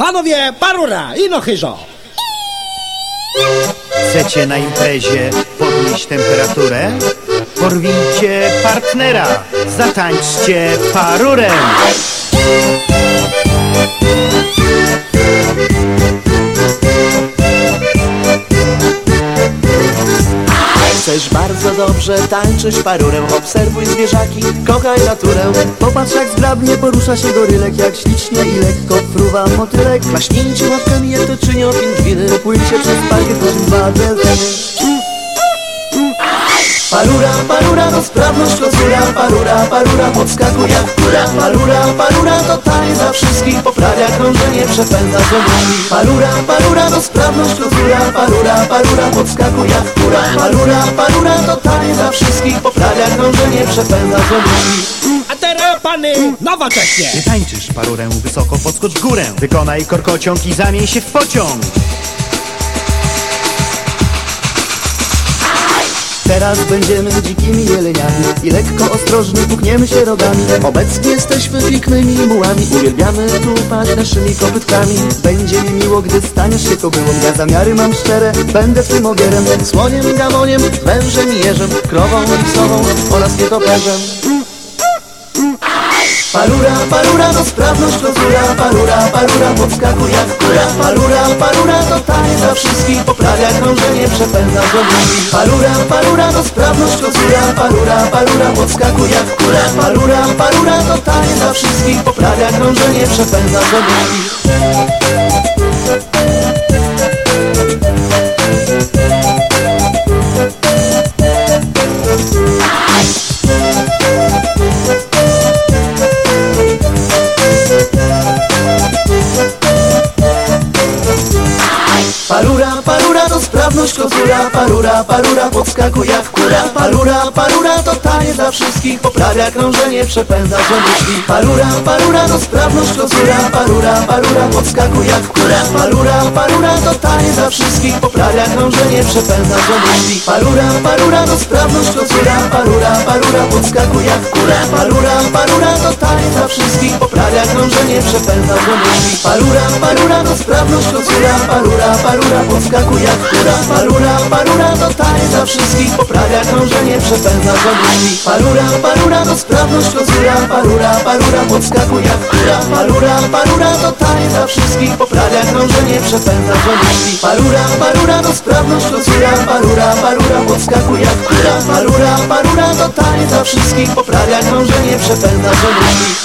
Panowie, parura i no chyżo. Chcecie na imprezie podnieść temperaturę? Porwijcie partnera, zatańczcie parurem. Chcesz bardzo dobrze tańczyć parurem Obserwuj zwierzaki, kochaj naturę. Popatrz jak zgrabnie porusza się gorylek Jak ślicznie i lekko fruwa motylek. Klaśnijcie łapkami jak to czynią pingwiny. Popłyńcie przez parkiet, dwa delfiny Parura, parura, to sprawność kozura Parura, parura, podskakuj jak kura. Parura, parura, to za wszystkich. Poprawia krążenie, przepędza złomowi Parura, parura, to sprawność kozura Parura, parura, podskakuj jak kura. Parura, parura, to za wszystkich. Poprawia krążenie, przepędza złomowi A teraz pany, nowocześnie. Nie tańczysz parurem, wysoko podskocz w górę. Wykonaj korkociąg i zamień się w pociąg. Teraz będziemy dzikimi jeleniami I lekko ostrożnie pukniemy się rogami. Obecnie jesteśmy pikmymi mułami Uwielbiamy tupać naszymi kopytkami. Będzie mi miło, gdy staniesz się kobyłą. Ja zamiary mam szczere, będę twym ogierem. Słoniem, gamoniem, wężem i jeżem Krową i sową oraz nietoperzem. Parura, parura, to sprawność kozura Parura, parura, podskakuj jak kura. Parura, parura, to tań za wszystkich. Poprawia krążenie, przepędza złomowi Parura, parura, to sprawność kozura Parura, parura, podskakuj jak kura Parura, parura, to tań za wszystkich Poprawia. Krążenie, przepędza Parura, sprawność kozura Parura, parura podskakuj jak kura Parura, parura to tanie dla wszystkich Poprawia krążenie, przepędza złe myśli Parura, parura to sprawność kozura Parura, parura podskakuj jak kura Parura, parura to tanie dla wszystkich Poprawia krążenie, przepędza złe myśli Parura, parura to sprawność kozura Parura, parura podskakuj jak kura Parura, parura to tanie dla wszystkich Poprawia krążenie, przepędza złe myśli Parura, parura to sprawność kozura Parura, parura podskakuj jak kura Parura, parura to dla wszystkich. Poprawia krążenie, przepędza myśli Parura, parura to sprawność kozura Parura, parura podskakuj jak kura Parura, parura to dla wszystkich. Poprawia krążenie, przepędza myśli Parura, parura to sprawność kozura Parura, parura podskakuj jak kura Parura, parura to dla wszystkich. Poprawia krążenie, przepędza myśli